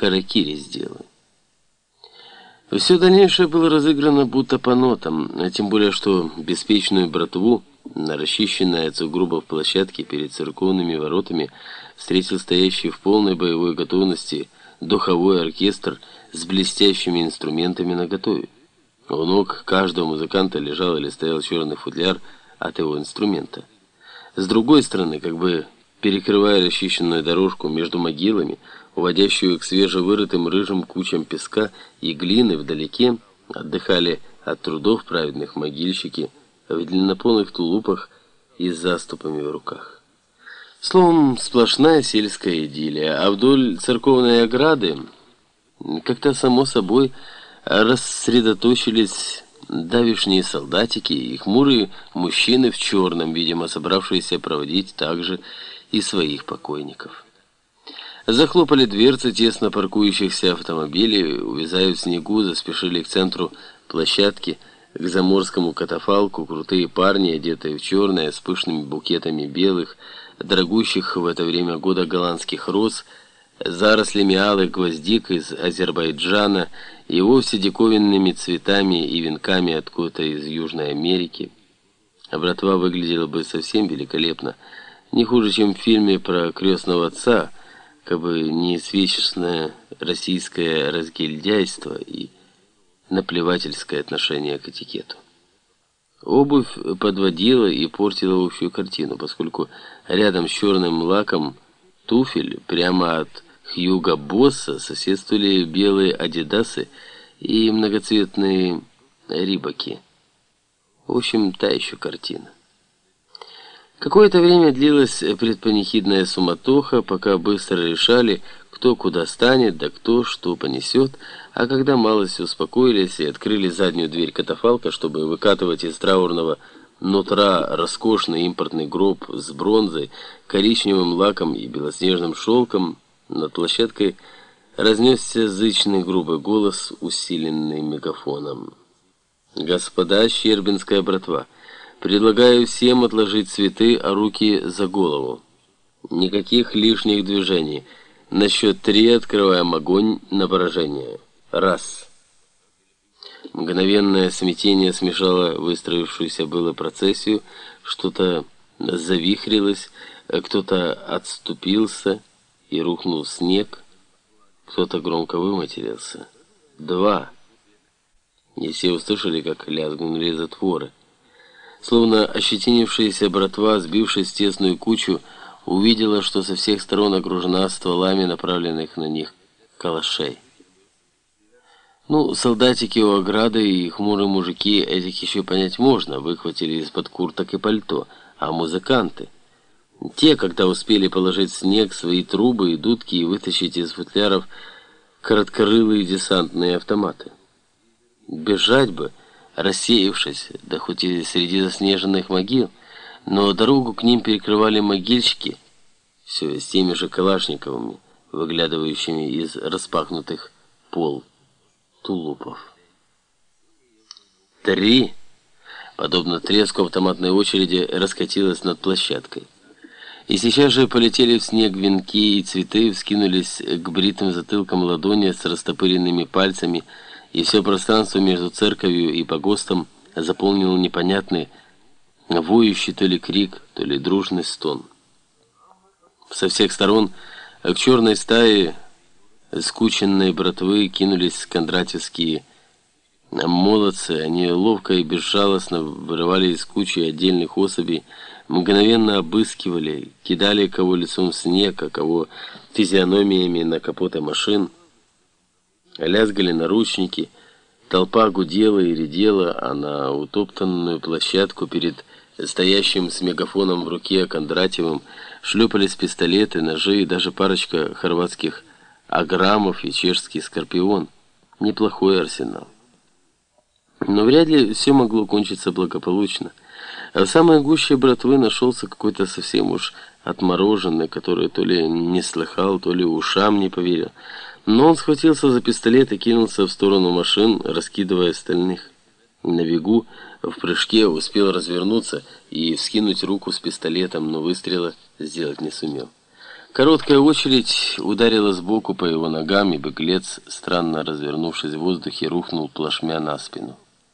харакири сделаю. Все дальнейшее было разыграно будто по нотам, а тем более, что беспечную братву, расчищенной от сугробов площадке перед церковными воротами, встретил стоящий в полной боевой готовности духовой оркестр с блестящими инструментами наготове. У ног каждого музыканта лежал или стоял черный футляр от его инструмента. С другой стороны, как бы перекрывая расчищенную дорожку между могилами, уводящую к свежевырытым рыжим кучам песка и глины вдалеке, отдыхали от трудов праведных могильщики в длиннополых тулупах и с заступами в руках. Словом, сплошная сельская идиллия, а вдоль церковной ограды как-то само собой рассредоточились давишние солдатики и хмурые мужчины в черном, видимо, собравшиеся проводить также и своих покойников. Захлопали дверцы тесно паркующихся автомобилей, увязая в снегу, заспешили к центру площадки, к заморскому катафалку, крутые парни, одетые в черное, с пышными букетами белых, дорогущих в это время года голландских роз, зарослями алых гвоздик из Азербайджана и вовсе диковинными цветами и венками откуда-то из Южной Америки. Братва выглядела бы совсем великолепно, не хуже, чем в фильме про крестного отца, как бы не свечечное российское разгильдяйство и наплевательское отношение к этикету. Обувь подводила и портила общую картину, поскольку рядом с черным лаком туфель прямо от Хьюга Босса соседствовали белые адидасы и многоцветные рибаки. В общем, та еще картина. Какое-то время длилась предпанихидная суматоха, пока быстро решали, кто куда станет, да кто что понесет, а когда малость успокоились и открыли заднюю дверь катафалка, чтобы выкатывать из траурного нутра роскошный импортный гроб с бронзой, коричневым лаком и белоснежным шелком, над площадкой разнесся зычный грубый голос, усиленный мегафоном. «Господа, Щербинская братва!» Предлагаю всем отложить цветы, а руки за голову. Никаких лишних движений. На счет три открываем огонь на поражение. Раз. Мгновенное смятение смешало выстроившуюся было процессию, что-то завихрилось, кто-то отступился и рухнул снег, кто-то громко выматерился. Два. Не все услышали, как лязгнули затворы. Словно ощетинившаяся братва, сбившись в тесную кучу, увидела, что со всех сторон окружена стволами, направленных на них калашей. Ну, солдатики у ограды и хмурые мужики, этих еще понять можно, выхватили из-под курток и пальто, а музыканты... Те, когда успели положить снег свои трубы и дудки и вытащить из футляров короткорылые десантные автоматы. Бежать бы рассеявшись, да хоть и среди заснеженных могил, но дорогу к ним перекрывали могильщики, все с теми же калашниковыми, выглядывающими из распахнутых пол тулупов. Три, подобно треску автоматной очереди, раскатилась над площадкой. И сейчас же полетели в снег венки и цветы, вскинулись к бритым затылкам ладони с растопыренными пальцами, и все пространство между церковью и погостом заполнил непонятный, воющий то ли крик, то ли дружный стон. Со всех сторон к черной стае скученной братвы кинулись кондратьевские молодцы. Они ловко и безжалостно вырывали из кучи отдельных особей, мгновенно обыскивали, кидали кого лицом в снег, а кого физиономиями на капоты машин, Лязгали наручники, толпа гудела и редела, а на утоптанную площадку перед стоящим с мегафоном в руке Кондратьевым шлепались пистолеты, ножи и даже парочка хорватских аграммов и чешский скорпион. Неплохой арсенал. Но вряд ли все могло кончиться благополучно. А в самой гуще братвы нашелся какой-то совсем уж отмороженный, который то ли не слыхал, то ли ушам не поверил. Но он схватился за пистолет и кинулся в сторону машин, раскидывая остальных. На бегу, в прыжке, успел развернуться и вскинуть руку с пистолетом, но выстрела сделать не сумел. Короткая очередь ударила сбоку по его ногам, и беглец, странно развернувшись в воздухе, рухнул плашмя на спину.